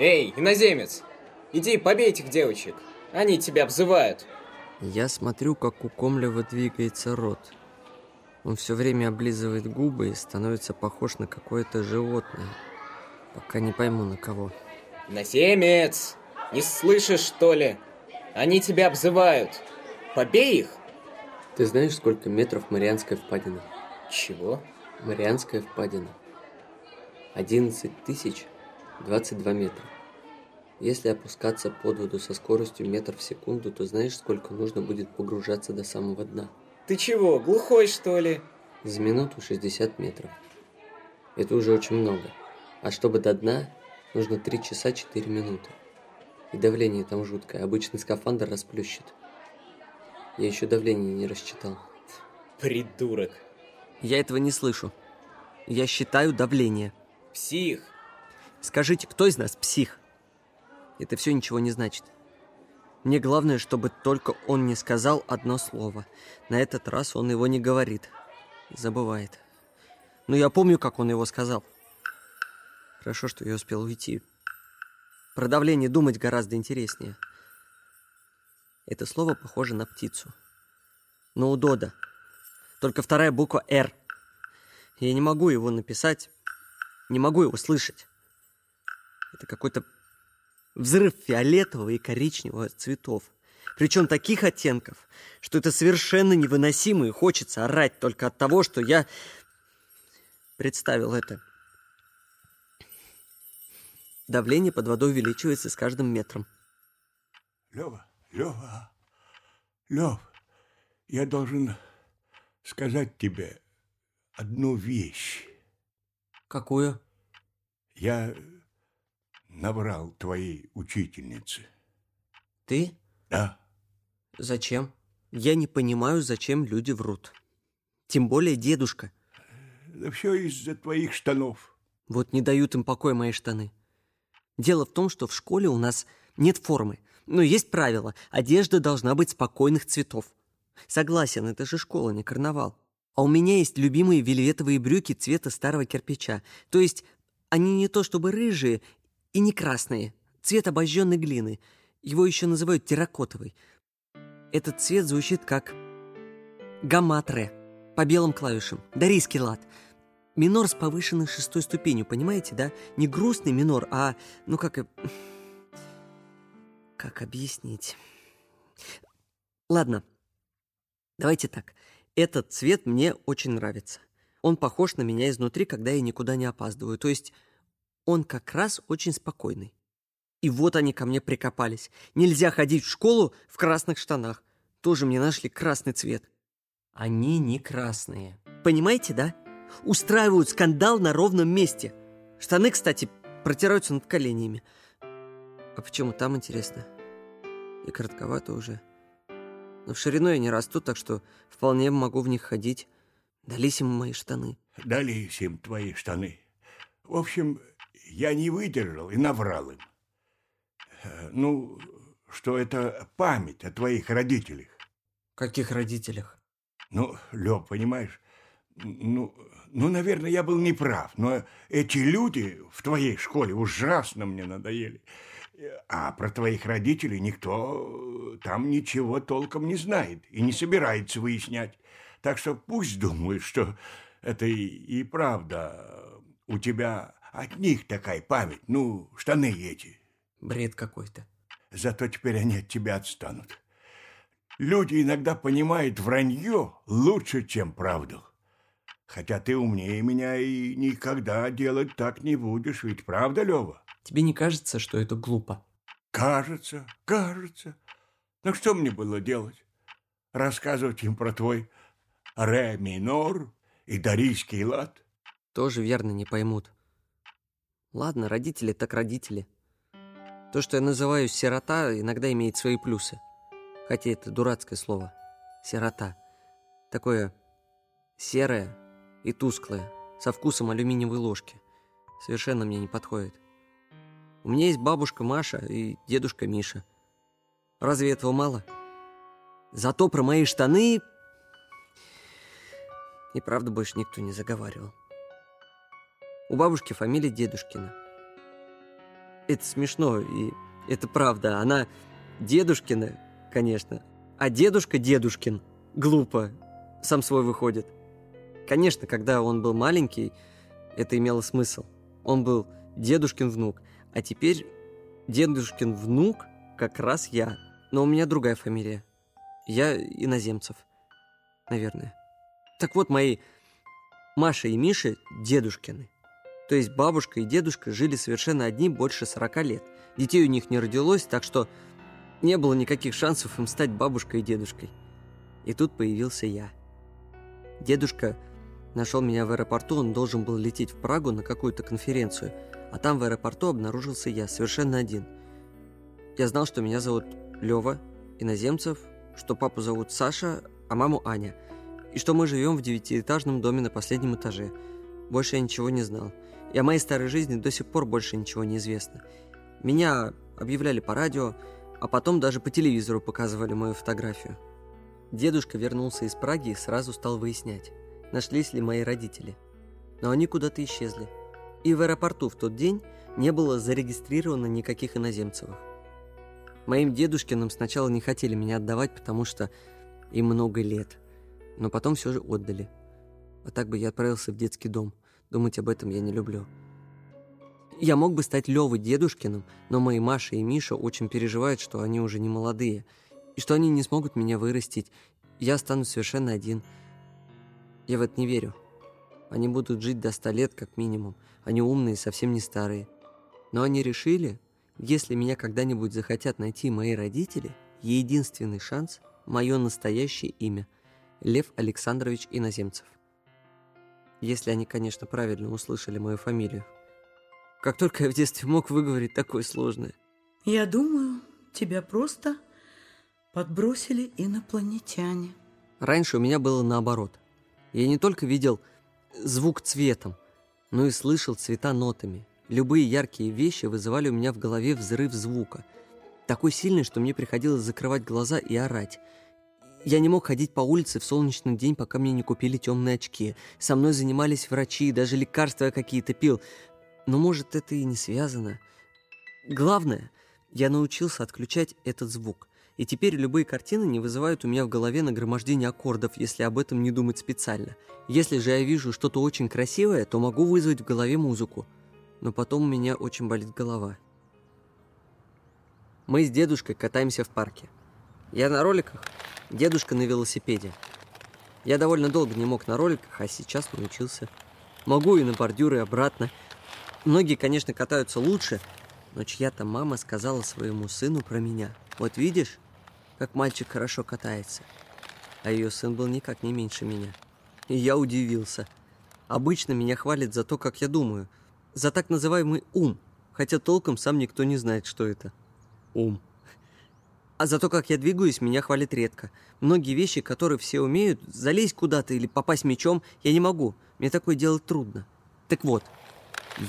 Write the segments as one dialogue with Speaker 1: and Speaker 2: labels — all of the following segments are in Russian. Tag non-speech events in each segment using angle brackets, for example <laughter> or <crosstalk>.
Speaker 1: Эй, иноземец, иди побей этих девочек. Они тебя обзывают.
Speaker 2: Я смотрю, как у Комлева двигается рот. Он все время облизывает губы и становится похож на какое-то животное. Пока не пойму, на кого.
Speaker 1: Иноземец, не слышишь, что ли? Они тебя обзывают. Побей их.
Speaker 2: Ты знаешь, сколько метров Марианская впадина?
Speaker 1: Чего?
Speaker 2: Марианская впадина. 11 тысяч 22 метра. Если опускаться под воду со скоростью метр в секунду, то знаешь, сколько нужно будет погружаться до самого дна?
Speaker 1: Ты чего, глухой что ли?
Speaker 2: За минуту 60 метров. Это уже очень много. А чтобы до дна, нужно 3 часа 4 минуты. И давление там жуткое. Обычный скафандр расплющит. Я еще давление не рассчитал.
Speaker 1: Придурок.
Speaker 2: Я этого не слышу. Я считаю давление.
Speaker 1: Псих.
Speaker 2: Скажите, кто из нас псих? Это все ничего не значит. Мне главное, чтобы только он не сказал одно слово. На этот раз он его не говорит. Забывает. Но я помню, как он его сказал. Хорошо, что я успел уйти. Про давление думать гораздо интереснее. Это слово похоже на птицу. Но у Дода. Только вторая буква «Р». Я не могу его написать, не могу его слышать. Это какой-то взрыв фиолетового и коричневого цветов. Причем таких оттенков, что это совершенно невыносимо и хочется орать только от того, что я представил это. Давление под водой увеличивается с каждым метром.
Speaker 3: Лева, Лева, Лев, я должен сказать тебе одну вещь.
Speaker 2: Какую?
Speaker 3: Я наврал твоей учительнице.
Speaker 2: Ты?
Speaker 3: Да.
Speaker 2: Зачем? Я не понимаю, зачем люди врут. Тем более дедушка.
Speaker 3: Да все из-за твоих штанов.
Speaker 2: Вот не дают им покоя мои штаны. Дело в том, что в школе у нас нет формы. Но есть правило. Одежда должна быть спокойных цветов. Согласен, это же школа, не карнавал. А у меня есть любимые вельветовые брюки цвета старого кирпича. То есть они не то чтобы рыжие и не красные. Цвет обожженной глины. Его еще называют терракотовый. Этот цвет звучит как гаматре по белым клавишам. Дарийский лад. Минор с повышенной шестой ступенью, понимаете, да? Не грустный минор, а, ну как... Как объяснить? Ладно, давайте так. Этот цвет мне очень нравится. Он похож на меня изнутри, когда я никуда не опаздываю. То есть он как раз очень спокойный. И вот они ко мне прикопались. Нельзя ходить в школу в красных штанах. Тоже мне нашли красный цвет. Они не красные. Понимаете, да? Устраивают скандал на ровном месте. Штаны, кстати, протираются над коленями. А почему там интересно? И коротковато уже. Но в ширину я не расту, так что вполне могу в них ходить. Дались ему мои штаны.
Speaker 3: Дались им твои штаны. В общем, я не выдержал и наврал им. Э, Ну, что это память о твоих родителях.
Speaker 2: Каких родителях?
Speaker 3: Ну, Лёв, понимаешь, ну, ну, наверное, я был неправ, но эти люди в твоей школе ужасно мне надоели. А про твоих родителей никто там ничего толком не знает и не собирается выяснять. Так что пусть думают, что это и, и правда у тебя от них такая память, ну, штаны эти.
Speaker 2: Бред какой-то.
Speaker 3: Зато теперь они от тебя отстанут. Люди иногда понимают вранье лучше, чем правду. Хотя ты умнее меня и никогда делать так не будешь, ведь правда, Лева?
Speaker 2: Тебе не кажется, что это глупо?
Speaker 3: Кажется, кажется. Ну что мне было делать? Рассказывать им про твой ре минор и дарийский лад?
Speaker 2: Тоже верно не поймут. Ладно, родители так родители. То, что я называю сирота, иногда имеет свои плюсы. Хотя это дурацкое слово. Сирота. Такое серое и тусклое, со вкусом алюминиевой ложки. Совершенно мне не подходит. У меня есть бабушка Маша и дедушка Миша. Разве этого мало? Зато про мои штаны и правда больше никто не заговаривал. У бабушки фамилия Дедушкина. Это смешно, и это правда. Она дедушкина, конечно. А дедушка дедушкин. Глупо. Сам свой выходит. Конечно, когда он был маленький, это имело смысл. Он был дедушкин внук. А теперь дедушкин внук как раз я. Но у меня другая фамилия. Я иноземцев. Наверное. Так вот, мои Маша и Миша дедушкины. То есть бабушка и дедушка жили совершенно одни больше 40 лет. Детей у них не родилось, так что не было никаких шансов им стать бабушкой и дедушкой. И тут появился я. Дедушка нашел меня в аэропорту, он должен был лететь в Прагу на какую-то конференцию, а там в аэропорту обнаружился я, совершенно один. Я знал, что меня зовут Лева, иноземцев, что папу зовут Саша, а маму Аня, и что мы живем в девятиэтажном доме на последнем этаже. Больше я ничего не знал. И о моей старой жизни до сих пор больше ничего не известно. Меня объявляли по радио, а потом даже по телевизору показывали мою фотографию. Дедушка вернулся из Праги и сразу стал выяснять, нашлись ли мои родители. Но они куда-то исчезли. И в аэропорту в тот день не было зарегистрировано никаких иноземцевых. Моим дедушкиным сначала не хотели меня отдавать, потому что им много лет. Но потом все же отдали. А так бы я отправился в детский дом. Думать об этом я не люблю. Я мог бы стать Левой Дедушкиным, но мои Маша и Миша очень переживают, что они уже не молодые, и что они не смогут меня вырастить. Я останусь совершенно один. Я в это не верю. Они будут жить до ста лет, как минимум. Они умные, совсем не старые. Но они решили, если меня когда-нибудь захотят найти мои родители, единственный шанс – мое настоящее имя – Лев Александрович Иноземцев. Если они, конечно, правильно услышали мою фамилию. Как только я в детстве мог выговорить такое сложное.
Speaker 4: Я думаю, тебя просто подбросили инопланетяне.
Speaker 2: Раньше у меня было наоборот. Я не только видел звук цветом, но и слышал цвета нотами. Любые яркие вещи вызывали у меня в голове взрыв звука. Такой сильный, что мне приходилось закрывать глаза и орать. Я не мог ходить по улице в солнечный день, пока мне не купили темные очки. Со мной занимались врачи, даже лекарства какие-то пил. Но, может, это и не связано. Главное, я научился отключать этот звук. И теперь любые картины не вызывают у меня в голове нагромождение аккордов, если об этом не думать специально. Если же я вижу что-то очень красивое, то могу вызвать в голове музыку. Но потом у меня очень болит голова. Мы с дедушкой катаемся в парке. Я на роликах, дедушка на велосипеде. Я довольно долго не мог на роликах, а сейчас научился. Могу и на бордюры, и обратно. Многие, конечно, катаются лучше, но чья-то мама сказала своему сыну про меня. Вот видишь, как мальчик хорошо катается. А ее сын был никак не меньше меня. И я удивился. Обычно меня хвалят за то, как я думаю. За так называемый ум. Хотя толком сам никто не знает, что это. Ум. А за то, как я двигаюсь, меня хвалят редко. Многие вещи, которые все умеют, залезть куда-то или попасть мячом, я не могу. Мне такое делать трудно. Так вот,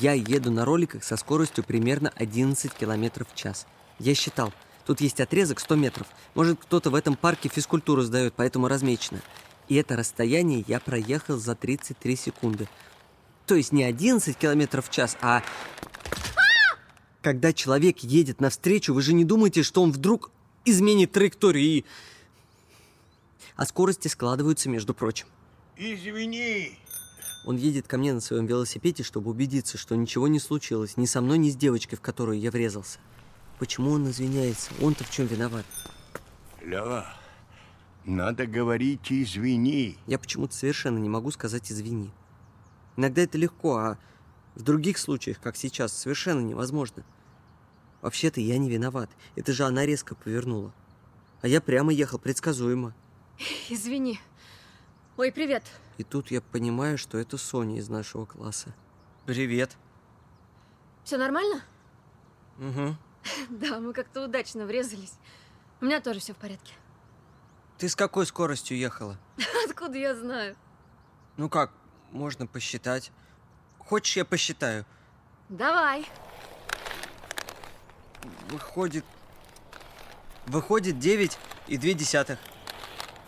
Speaker 2: я еду на роликах со скоростью примерно 11 км в час. Я считал, тут есть отрезок 100 метров. Может, кто-то в этом парке физкультуру сдает, поэтому размечено. И это расстояние я проехал за 33 секунды. То есть не 11 км в час, а... Когда человек едет навстречу, вы же не думаете, что он вдруг изменит траекторию и... А скорости складываются, между прочим.
Speaker 3: Извини.
Speaker 2: Он едет ко мне на своем велосипеде, чтобы убедиться, что ничего не случилось ни со мной, ни с девочкой, в которую я врезался. Почему он извиняется? Он-то в чем виноват?
Speaker 3: Лева, надо говорить извини.
Speaker 2: Я почему-то совершенно не могу сказать извини. Иногда это легко, а в других случаях, как сейчас, совершенно невозможно. Вообще-то я не виноват. Это же она резко повернула. А я прямо ехал предсказуемо.
Speaker 5: Извини. Ой, привет.
Speaker 2: И тут я понимаю, что это Соня из нашего класса. Привет.
Speaker 5: Все нормально?
Speaker 2: Угу. <laughs>
Speaker 5: Да, мы как-то удачно врезались. У меня тоже все в порядке.
Speaker 2: Ты с какой скоростью ехала? <laughs>
Speaker 5: Откуда я знаю?
Speaker 2: Ну как, можно посчитать. Хочешь, я посчитаю?
Speaker 5: Давай.
Speaker 2: Выходит... Выходит 9 и 2 десятых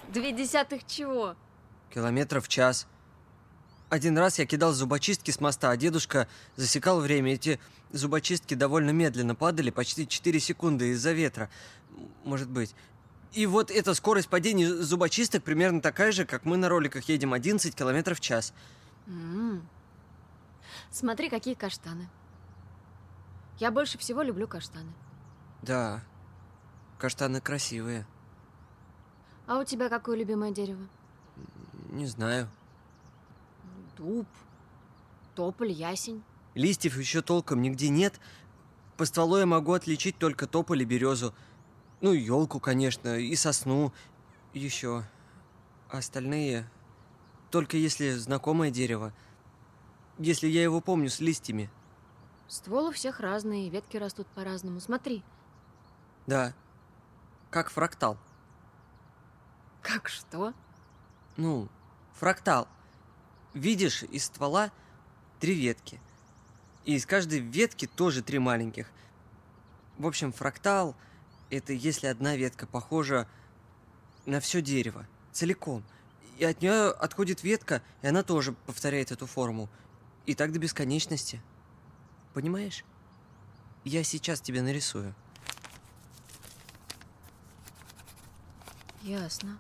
Speaker 5: Две десятых чего?
Speaker 2: километров в час. Один раз я кидал зубочистки с моста, а дедушка засекал время. Эти зубочистки довольно медленно падали, почти 4 секунды из-за ветра. Может быть. И вот эта скорость падения зубочисток примерно такая же, как мы на роликах едем 11 километров в час.
Speaker 5: М. Смотри, какие каштаны. Я больше всего люблю каштаны.
Speaker 2: Да, каштаны красивые.
Speaker 5: А у тебя какое любимое дерево?
Speaker 2: Не знаю.
Speaker 5: Дуб, тополь, ясень.
Speaker 2: Листьев еще толком нигде нет. По стволу я могу отличить только тополь и березу. Ну, елку, конечно, и сосну. Еще. А остальные... Только если знакомое дерево. Если я его помню с листьями.
Speaker 5: Ствол у всех разные, ветки растут по-разному. Смотри,
Speaker 2: Да. Как фрактал.
Speaker 5: как что?
Speaker 2: Ну, фрактал. Видишь, из ствола три ветки. И из каждой ветки тоже три маленьких. В общем, фрактал – это если одна ветка похожа на все дерево, целиком. И от нее отходит ветка, и она тоже повторяет эту форму. И так до бесконечности. Понимаешь? Я сейчас тебе нарисую.
Speaker 5: Ясно.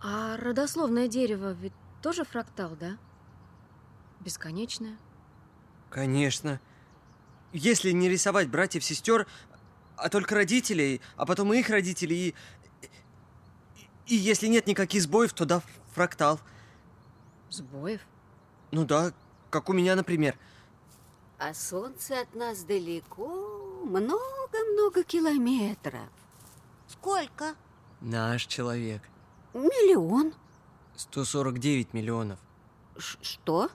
Speaker 5: А родословное дерево ведь тоже фрактал, да? Бесконечное.
Speaker 2: Конечно. Если не рисовать братьев-сестер, а только родителей, а потом и их родителей, и... И если нет никаких сбоев, то да, фрактал.
Speaker 5: Сбоев?
Speaker 2: Ну да, как у меня, например.
Speaker 6: А солнце от нас далеко, много-много километров.
Speaker 7: Сколько?
Speaker 2: Наш человек.
Speaker 6: Миллион.
Speaker 2: 149 миллионов.
Speaker 6: Ш- что?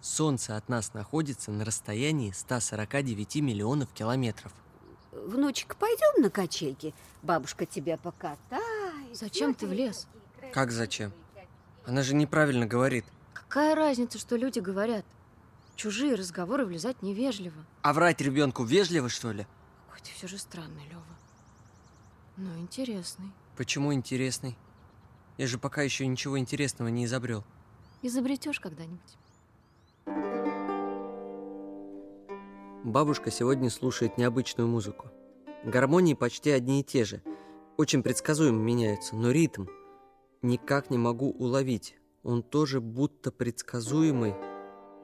Speaker 2: Солнце от нас находится на расстоянии 149 миллионов километров.
Speaker 6: Внучек, пойдем на качельки? Бабушка тебя покатает.
Speaker 5: Зачем ты в лес?
Speaker 2: Как зачем? Она же неправильно говорит.
Speaker 5: Какая разница, что люди говорят? Чужие разговоры влезать невежливо.
Speaker 2: А врать ребенку вежливо, что ли?
Speaker 5: Какой ты все же странный, Лева. Но интересный.
Speaker 2: Почему интересный? Я же пока еще ничего интересного не изобрел.
Speaker 5: Изобретешь когда-нибудь.
Speaker 2: Бабушка сегодня слушает необычную музыку. Гармонии почти одни и те же. Очень предсказуемо меняются, но ритм никак не могу уловить. Он тоже будто предсказуемый,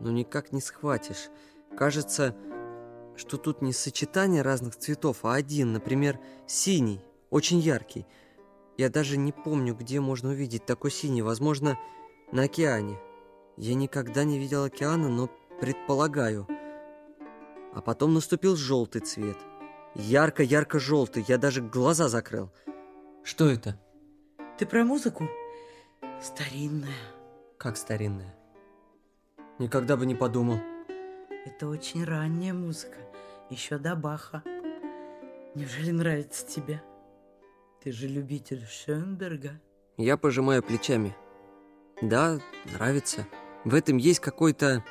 Speaker 2: но никак не схватишь. Кажется, что тут не сочетание разных цветов, а один, например, синий, очень яркий. Я даже не помню, где можно увидеть такой синий. Возможно, на океане. Я никогда не видел океана, но предполагаю. А потом наступил желтый цвет. Ярко-ярко-желтый. Я даже глаза закрыл. Что это?
Speaker 4: Ты про музыку? Старинная.
Speaker 2: Как старинная. Никогда бы не подумал.
Speaker 4: Это очень ранняя музыка. Еще до Баха. Неужели нравится тебе? Ты же любитель Шönberga.
Speaker 2: Я пожимаю плечами. Да, нравится. В этом есть какой-то...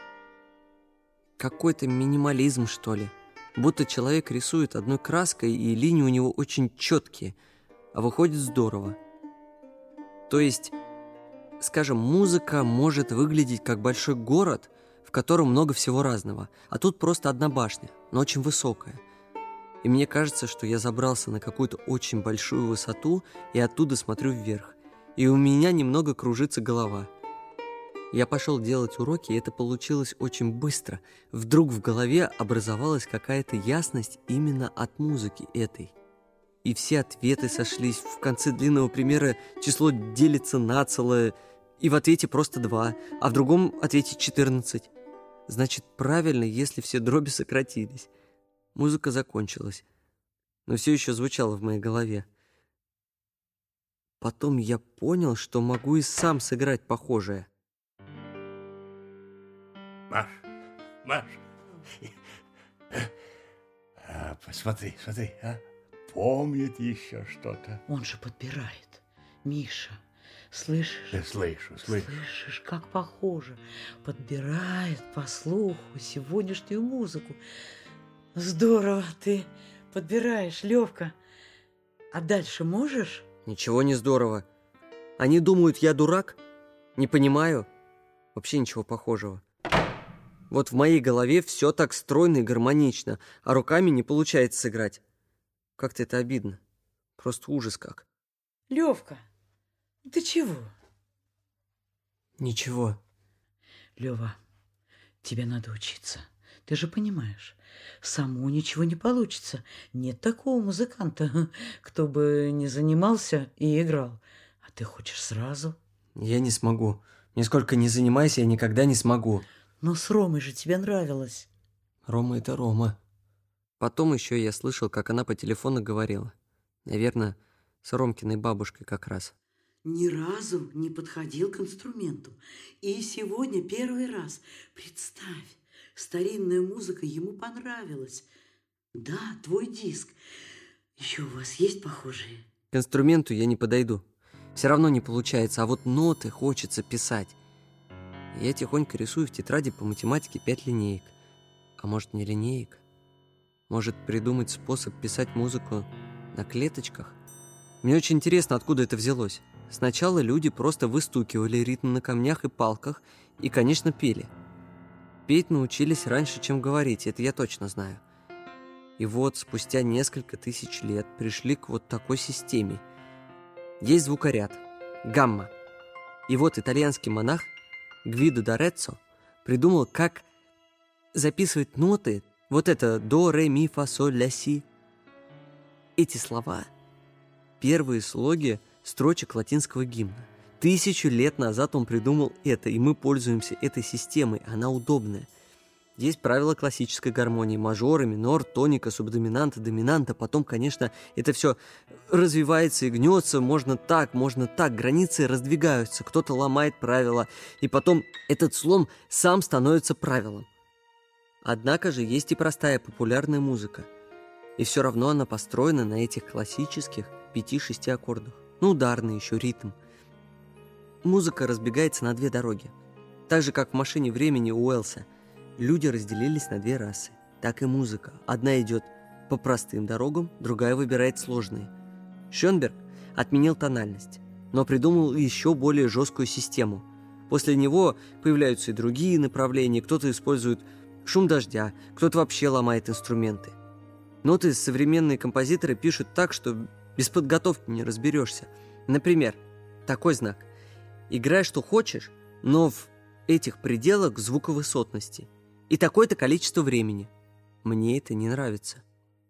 Speaker 2: Какой-то минимализм, что ли. Будто человек рисует одной краской, и линии у него очень четкие, а выходит здорово. То есть, скажем, музыка может выглядеть как большой город, в котором много всего разного, а тут просто одна башня, но очень высокая. И мне кажется, что я забрался на какую-то очень большую высоту и оттуда смотрю вверх. И у меня немного кружится голова. Я пошел делать уроки, и это получилось очень быстро. Вдруг в голове образовалась какая-то ясность именно от музыки этой. И все ответы сошлись. В конце длинного примера число делится на целое, и в ответе просто два, а в другом ответе 14. Значит, правильно, если все дроби сократились. Музыка закончилась, но все еще звучала в моей голове. Потом я понял, что могу и сам сыграть похожее.
Speaker 3: Маш, Маш. А, посмотри, смотри, а? Помнит еще что-то.
Speaker 4: Он же подбирает. Миша, слышишь?
Speaker 3: Да слышу, слышу.
Speaker 4: Слышишь, как похоже. Подбирает по слуху сегодняшнюю музыку. Здорово ты подбираешь, Левка. А дальше можешь?
Speaker 2: Ничего не здорово. Они думают, я дурак? Не понимаю. Вообще ничего похожего. Вот в моей голове все так стройно и гармонично, а руками не получается сыграть. Как-то это обидно. Просто ужас как.
Speaker 4: Левка, ты чего?
Speaker 2: Ничего.
Speaker 4: Лева, тебе надо учиться. Ты же понимаешь, саму ничего не получится. Нет такого музыканта, <laughs> кто бы не занимался и играл. А ты хочешь сразу?
Speaker 2: Я не смогу. Нисколько не занимайся, я никогда не смогу.
Speaker 4: Но с Ромой же тебе нравилось.
Speaker 2: Рома — это Рома. Потом еще я слышал, как она по телефону говорила. Наверное, с Ромкиной бабушкой как раз.
Speaker 4: Ни разу не подходил к инструменту. И сегодня первый раз. Представь, старинная музыка ему понравилась. Да, твой диск. Еще у вас есть похожие?
Speaker 2: К инструменту я не подойду. Все равно не получается, а вот ноты хочется писать. Я тихонько рисую в тетради по математике пять линеек. А может, не линеек? Может, придумать способ писать музыку на клеточках? Мне очень интересно, откуда это взялось. Сначала люди просто выстукивали ритм на камнях и палках и, конечно, пели. Петь научились раньше, чем говорить, это я точно знаю. И вот спустя несколько тысяч лет пришли к вот такой системе. Есть звукоряд – гамма. И вот итальянский монах Гвидо Дореццо придумал, как записывать ноты, вот это до, ре, ми, фа, соль, ля, си. Эти слова – первые слоги строчек латинского гимна. Тысячу лет назад он придумал это, и мы пользуемся этой системой, она удобная. Есть правила классической гармонии, мажоры, минор, тоника, субдоминанта, доминанта. Потом, конечно, это все развивается и гнется, можно так, можно так, границы раздвигаются, кто-то ломает правила, и потом этот слом сам становится правилом. Однако же есть и простая популярная музыка. И все равно она построена на этих классических пяти-шести аккордах. Ну, ударный еще ритм. Музыка разбегается на две дороги. Так же, как в «Машине времени» у Уэлса. Люди разделились на две расы. Так и музыка. Одна идет по простым дорогам, другая выбирает сложные. Шönберг отменил тональность, но придумал еще более жесткую систему. После него появляются и другие направления. Кто-то использует шум дождя, кто-то вообще ломает инструменты. Ноты современные композиторы пишут так, что без подготовки не разберешься. Например, такой знак. Играй, что хочешь, но в этих пределах звуковысотности. И такое-то количество времени. Мне это не нравится.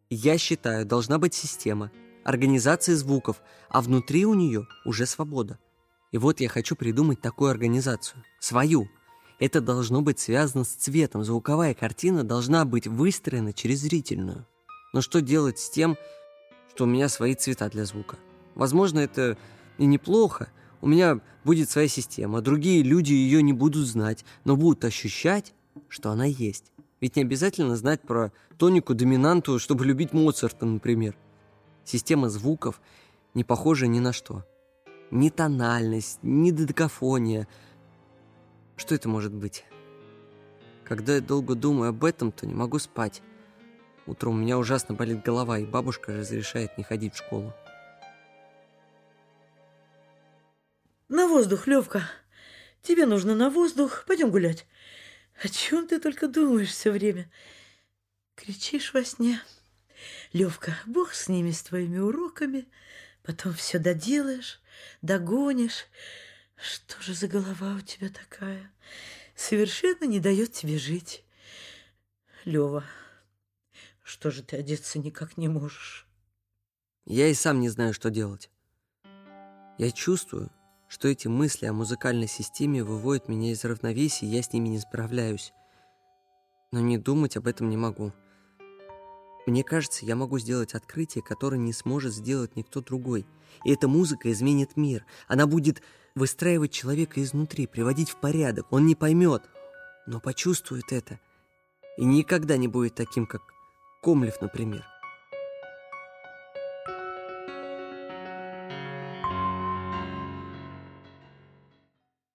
Speaker 2: Я считаю, должна быть система, организация звуков, а внутри у нее уже свобода. И вот я хочу придумать такую организацию. Свою. Это должно быть связано с цветом. Звуковая картина должна быть выстроена через зрительную. Но что делать с тем, что у меня свои цвета для звука. Возможно, это и неплохо. У меня будет своя система, другие люди ее не будут знать, но будут ощущать, что она есть. Ведь не обязательно знать про тонику доминанту, чтобы любить Моцарта, например. Система звуков не похожа ни на что. Ни тональность, ни додекафония. Что это может быть? Когда я долго думаю об этом, то не могу спать. Утром у меня ужасно болит голова, и бабушка разрешает не ходить в школу.
Speaker 4: На воздух, Левка. Тебе нужно на воздух. Пойдем гулять. О чем ты только думаешь все время? Кричишь во сне. Левка, бог с ними, с твоими уроками. Потом все доделаешь, догонишь. Что же за голова у тебя такая? Совершенно не дает тебе жить. Лева, что же ты одеться никак не можешь?
Speaker 2: Я и сам не знаю, что делать. Я чувствую, что эти мысли о музыкальной системе выводят меня из равновесия, и я с ними не справляюсь. Но не думать об этом не могу. Мне кажется, я могу сделать открытие, которое не сможет сделать никто другой. И эта музыка изменит мир. Она будет выстраивать человека изнутри, приводить в порядок. Он не поймет, но почувствует это. И никогда не будет таким, как Комлев, например.